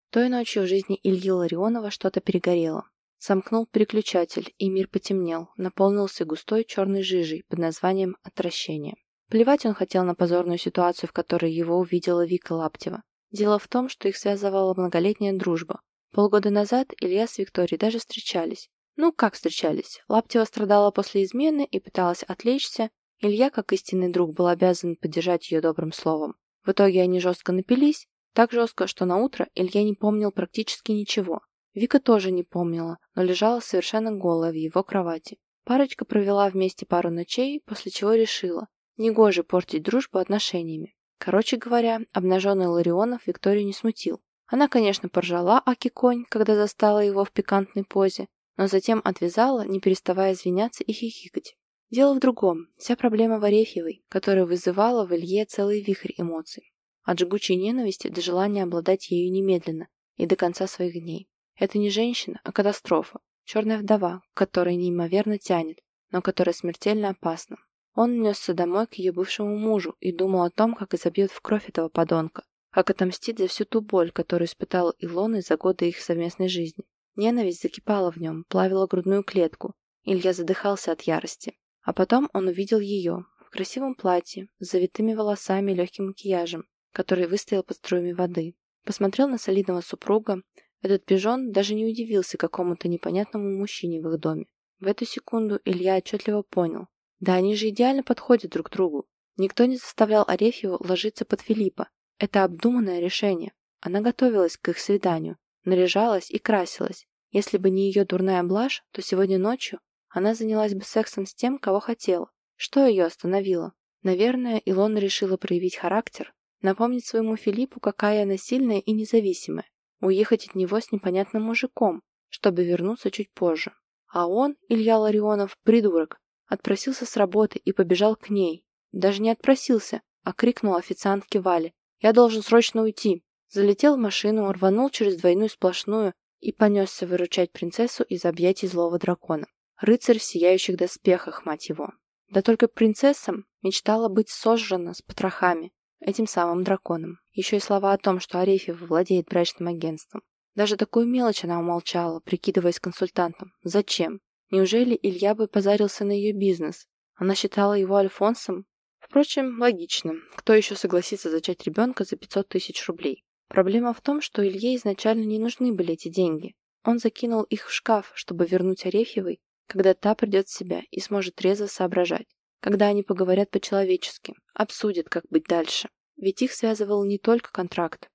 Той ночью в жизни Ильи Ларионова что-то перегорело. Сомкнул переключатель, и мир потемнел, наполнился густой черной жижей под названием «отвращение». Плевать он хотел на позорную ситуацию, в которой его увидела Вика Лаптева. Дело в том, что их связывала многолетняя дружба. Полгода назад Илья с Викторией даже встречались. Ну, как встречались? Лаптева страдала после измены и пыталась отвлечься. Илья, как истинный друг, был обязан поддержать ее добрым словом. В итоге они жестко напились, так жестко, что на утро Илья не помнил практически ничего. Вика тоже не помнила, но лежала совершенно голая в его кровати. Парочка провела вместе пару ночей, после чего решила, негоже портить дружбу отношениями. Короче говоря, обнаженный Ларионов Викторию не смутил. Она, конечно, поржала Аки-конь, когда застала его в пикантной позе, но затем отвязала, не переставая извиняться и хихикать. Дело в другом. Вся проблема в Арефьевой, которая вызывала в Илье целый вихрь эмоций. От жгучей ненависти до желания обладать ею немедленно и до конца своих дней. Это не женщина, а катастрофа. Черная вдова, которая неимоверно тянет, но которая смертельно опасна. Он несся домой к ее бывшему мужу и думал о том, как изобьет в кровь этого подонка, как отомстит за всю ту боль, которую испытал Илона за годы их совместной жизни. Ненависть закипала в нем, плавила грудную клетку. Илья задыхался от ярости. А потом он увидел ее, в красивом платье, с завитыми волосами и легким макияжем, который выстоял под струями воды. Посмотрел на солидного супруга. Этот пижон даже не удивился какому-то непонятному мужчине в их доме. В эту секунду Илья отчетливо понял. Да они же идеально подходят друг другу. Никто не заставлял Арефьеву ложиться под Филиппа. Это обдуманное решение. Она готовилась к их свиданию, наряжалась и красилась. Если бы не ее дурная блажь, то сегодня ночью она занялась бы сексом с тем, кого хотела. Что ее остановило? Наверное, Илона решила проявить характер, напомнить своему Филиппу, какая она сильная и независимая, уехать от него с непонятным мужиком, чтобы вернуться чуть позже. А он, Илья Ларионов, придурок, отпросился с работы и побежал к ней. Даже не отпросился, а крикнул официантке Вале. «Я должен срочно уйти!» Залетел в машину, рванул через двойную сплошную и понесся выручать принцессу из объятий злого дракона. Рыцарь в сияющих доспехах, мать его. Да только принцесса мечтала быть сожжена с потрохами, этим самым драконом. Еще и слова о том, что Арефьев владеет брачным агентством. Даже такую мелочь она умолчала, прикидываясь консультантом. Зачем? Неужели Илья бы позарился на ее бизнес? Она считала его Альфонсом? Впрочем, логично. Кто еще согласится зачать ребенка за 500 тысяч рублей? Проблема в том, что Илье изначально не нужны были эти деньги. Он закинул их в шкаф, чтобы вернуть Арефьевой когда та придет в себя и сможет трезво соображать, когда они поговорят по-человечески, обсудят, как быть дальше. Ведь их связывал не только контракт.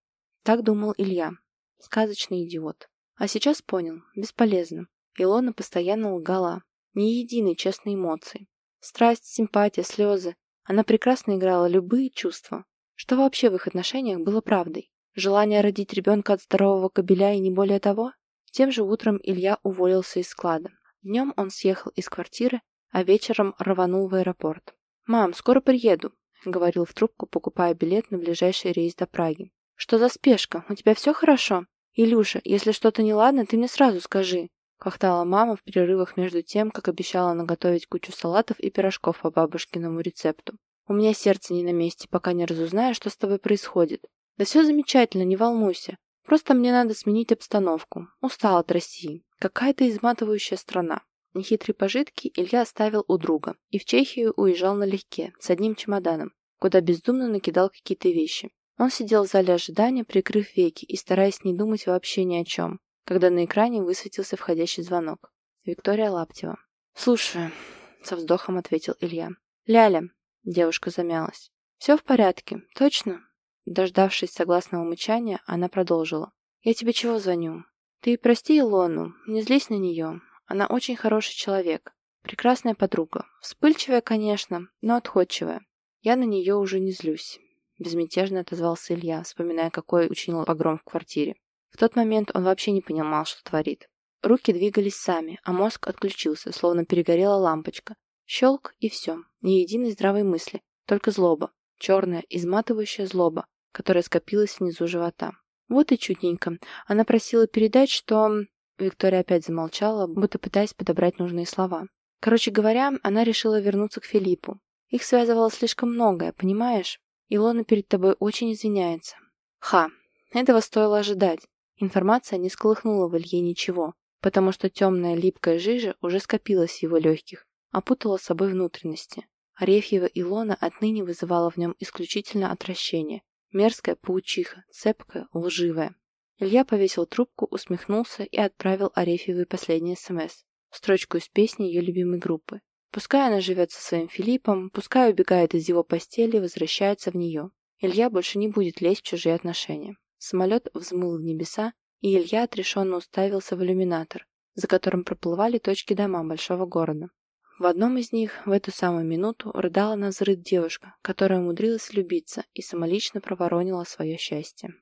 Так думал Илья. Сказочный идиот. А сейчас понял, бесполезно. Илона постоянно лгала. Ни единой честной эмоции. Страсть, симпатия, слезы. Она прекрасно играла любые чувства. Что вообще в их отношениях было правдой? Желание родить ребенка от здорового кобеля и не более того? Тем же утром Илья уволился из склада. Днем он съехал из квартиры, а вечером рванул в аэропорт. «Мам, скоро приеду», — говорил в трубку, покупая билет на ближайший рейс до Праги. «Что за спешка? У тебя все хорошо? Илюша, если что-то неладно, ты мне сразу скажи», — кахтала мама в перерывах между тем, как обещала наготовить кучу салатов и пирожков по бабушкиному рецепту. «У меня сердце не на месте, пока не разузнаю, что с тобой происходит». «Да все замечательно, не волнуйся. Просто мне надо сменить обстановку. Устал от России. Какая-то изматывающая страна. Нехитрые пожитки Илья оставил у друга и в Чехию уезжал налегке, с одним чемоданом, куда бездумно накидал какие-то вещи. Он сидел в зале ожидания, прикрыв веки и стараясь не думать вообще ни о чем, когда на экране высветился входящий звонок. Виктория Лаптева. «Слушаю», — со вздохом ответил Илья. «Ляля», — девушка замялась. «Все в порядке, точно?» Дождавшись согласного мычания, она продолжила. «Я тебе чего звоню? Ты прости Илону, не злись на нее. Она очень хороший человек. Прекрасная подруга. Вспыльчивая, конечно, но отходчивая. Я на нее уже не злюсь». Безмятежно отозвался Илья, вспоминая, какой учинил погром в квартире. В тот момент он вообще не понимал, что творит. Руки двигались сами, а мозг отключился, словно перегорела лампочка. Щелк и все. Ни единой здравой мысли, только злоба. Черная, изматывающая злоба, которая скопилась внизу живота. Вот и чудненько. Она просила передать, что... Виктория опять замолчала, будто пытаясь подобрать нужные слова. Короче говоря, она решила вернуться к Филиппу. Их связывало слишком многое, понимаешь? Илона перед тобой очень извиняется. Ха, этого стоило ожидать. Информация не сколыхнула в Илье ничего, потому что темная липкая жижа уже скопилась в его легких, опутала собой внутренности. Арефьева Илона отныне вызывала в нем исключительно отвращение. Мерзкая паучиха, цепкая, лживая. Илья повесил трубку, усмехнулся и отправил Арефьевой последний СМС. Строчку из песни ее любимой группы. Пускай она живет со своим Филиппом, пускай убегает из его постели и возвращается в нее. Илья больше не будет лезть в чужие отношения. Самолет взмыл в небеса, и Илья отрешенно уставился в иллюминатор, за которым проплывали точки дома большого города. В одном из них в эту самую минуту рыдала на взрыв девушка, которая умудрилась влюбиться и самолично проворонила свое счастье.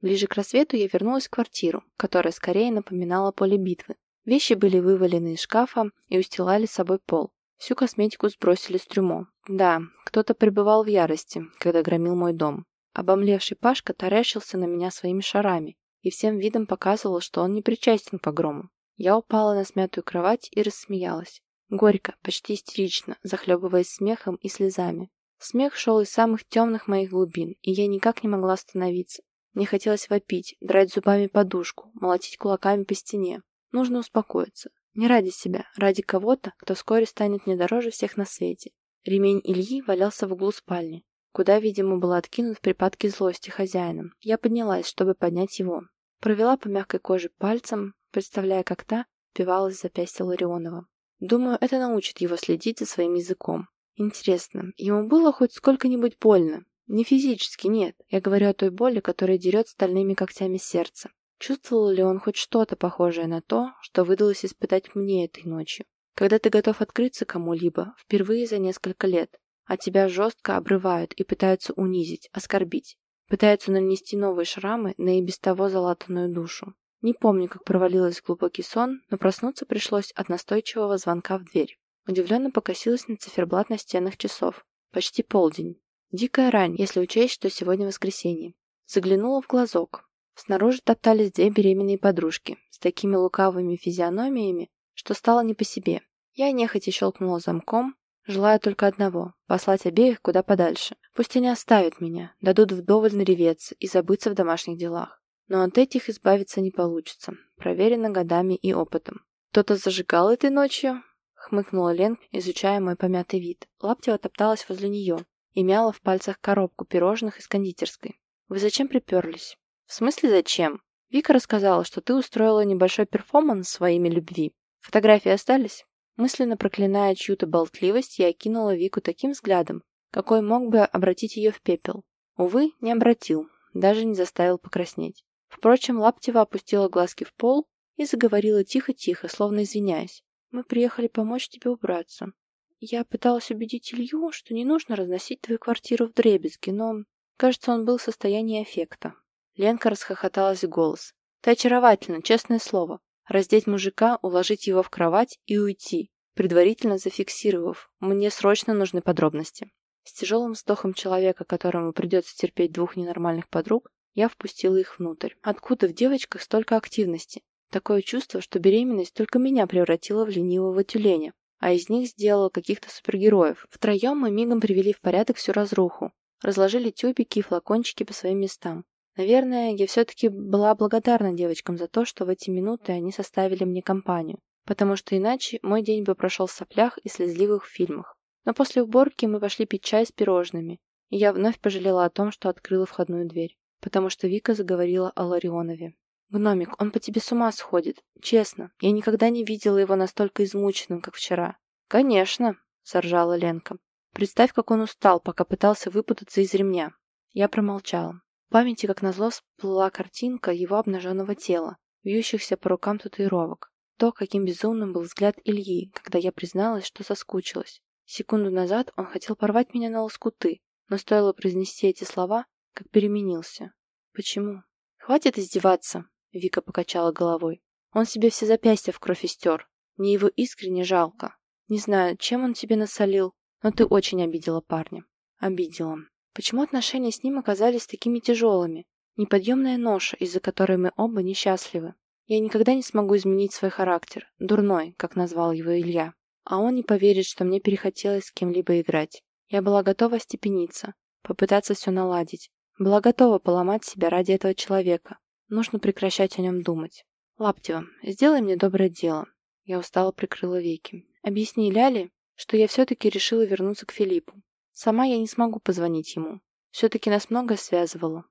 Ближе к рассвету я вернулась в квартиру, которая скорее напоминала поле битвы. Вещи были вывалены из шкафа и устилали с собой пол. Всю косметику сбросили с трюмо. Да, кто-то пребывал в ярости, когда громил мой дом. Обомлевший Пашка таращился на меня своими шарами и всем видом показывал, что он не причастен к погрому. Я упала на смятую кровать и рассмеялась. Горько, почти истерично, захлебываясь смехом и слезами. Смех шел из самых темных моих глубин, и я никак не могла остановиться. Мне хотелось вопить, драть зубами подушку, молотить кулаками по стене. Нужно успокоиться. Не ради себя, ради кого-то, кто вскоре станет мне дороже всех на свете. Ремень Ильи валялся в углу спальни, куда, видимо, был откинут в припадке злости хозяином. Я поднялась, чтобы поднять его. Провела по мягкой коже пальцем, представляя, как та впивалась в запястье Ларионова. Думаю, это научит его следить за своим языком. Интересно, ему было хоть сколько-нибудь больно? Не физически, нет. Я говорю о той боли, которая дерет стальными когтями сердце. Чувствовал ли он хоть что-то похожее на то, что выдалось испытать мне этой ночью? Когда ты готов открыться кому-либо, впервые за несколько лет, а тебя жестко обрывают и пытаются унизить, оскорбить. Пытаются нанести новые шрамы на и без того залатанную душу. Не помню, как провалилась глубокий сон, но проснуться пришлось от настойчивого звонка в дверь. Удивленно покосилась на циферблат настенных часов. Почти полдень. Дикая рань, если учесть, что сегодня воскресенье. Заглянула в глазок. Снаружи топтались две беременные подружки с такими лукавыми физиономиями, что стало не по себе. Я нехотя щелкнула замком, желая только одного — послать обеих куда подальше. Пусть они оставят меня, дадут вдоволь нареветься и забыться в домашних делах. Но от этих избавиться не получится. Проверено годами и опытом. «Кто-то зажигал этой ночью?» — хмыкнула Лен, изучая мой помятый вид. Лаптева топталась возле нее и мяла в пальцах коробку пирожных из кондитерской. «Вы зачем приперлись?» «В смысле зачем?» Вика рассказала, что ты устроила небольшой перформанс своими любви. Фотографии остались? Мысленно проклиная чью-то болтливость, я окинула Вику таким взглядом, какой мог бы обратить ее в пепел. Увы, не обратил, даже не заставил покраснеть. Впрочем, Лаптева опустила глазки в пол и заговорила тихо-тихо, словно извиняясь. «Мы приехали помочь тебе убраться. Я пыталась убедить Илью, что не нужно разносить твою квартиру в дребезги, но, кажется, он был в состоянии эффекта. Ленка расхохоталась в голос. «Ты очаровательна, честное слово. Раздеть мужика, уложить его в кровать и уйти, предварительно зафиксировав. Мне срочно нужны подробности». С тяжелым вздохом человека, которому придется терпеть двух ненормальных подруг, я впустила их внутрь. Откуда в девочках столько активности? Такое чувство, что беременность только меня превратила в ленивого тюленя, а из них сделала каких-то супергероев. Втроем мы мигом привели в порядок всю разруху. Разложили тюбики и флакончики по своим местам. Наверное, я все-таки была благодарна девочкам за то, что в эти минуты они составили мне компанию, потому что иначе мой день бы прошел в соплях и слезливых фильмах. Но после уборки мы пошли пить чай с пирожными, и я вновь пожалела о том, что открыла входную дверь потому что Вика заговорила о Ларионове. «Гномик, он по тебе с ума сходит. Честно, я никогда не видела его настолько измученным, как вчера». «Конечно», — заржала Ленка. «Представь, как он устал, пока пытался выпутаться из ремня». Я промолчала. В памяти, как назло, всплыла картинка его обнаженного тела, вьющихся по рукам татуировок. То, каким безумным был взгляд Ильи, когда я призналась, что соскучилась. Секунду назад он хотел порвать меня на лоскуты, но стоило произнести эти слова, как переменился. Почему? Хватит издеваться, Вика покачала головой. Он себе все запястья в кровь истер. Мне его искренне жалко. Не знаю, чем он тебе насолил, но ты очень обидела парня. Обидела. Почему отношения с ним оказались такими тяжелыми? Неподъемная ноша, из-за которой мы оба несчастливы. Я никогда не смогу изменить свой характер, дурной, как назвал его Илья. А он не поверит, что мне перехотелось с кем-либо играть. Я была готова степениться, попытаться все наладить, была готова поломать себя ради этого человека. Нужно прекращать о нем думать. Лаптева, сделай мне доброе дело. Я устало прикрыла веки. Объясни Ляле, что я все-таки решила вернуться к Филиппу. Сама я не смогу позвонить ему. Все-таки нас многое связывало.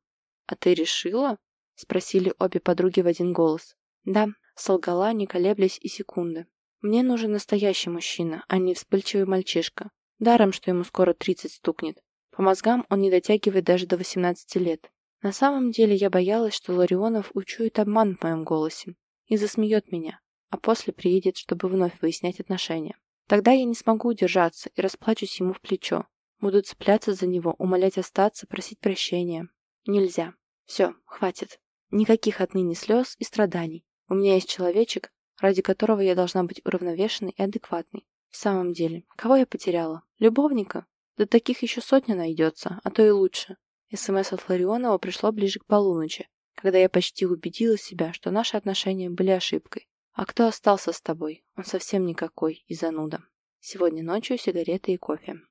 «А ты решила?» — спросили обе подруги в один голос. «Да», — солгала, не колеблясь и секунды. «Мне нужен настоящий мужчина, а не вспыльчивый мальчишка. Даром, что ему скоро тридцать стукнет. По мозгам он не дотягивает даже до 18 лет. На самом деле я боялась, что Ларионов учует обман в моем голосе и засмеет меня, а после приедет, чтобы вновь выяснять отношения. Тогда я не смогу удержаться и расплачусь ему в плечо. Буду цепляться за него, умолять остаться, просить прощения. Нельзя. Все, хватит. Никаких отныне слез и страданий. У меня есть человечек, ради которого я должна быть уравновешенной и адекватной. В самом деле, кого я потеряла? Любовника? Да таких еще сотня найдется, а то и лучше. СМС от Ларионова пришло ближе к полуночи, когда я почти убедила себя, что наши отношения были ошибкой. А кто остался с тобой? Он совсем никакой и зануда. Сегодня ночью сигареты и кофе.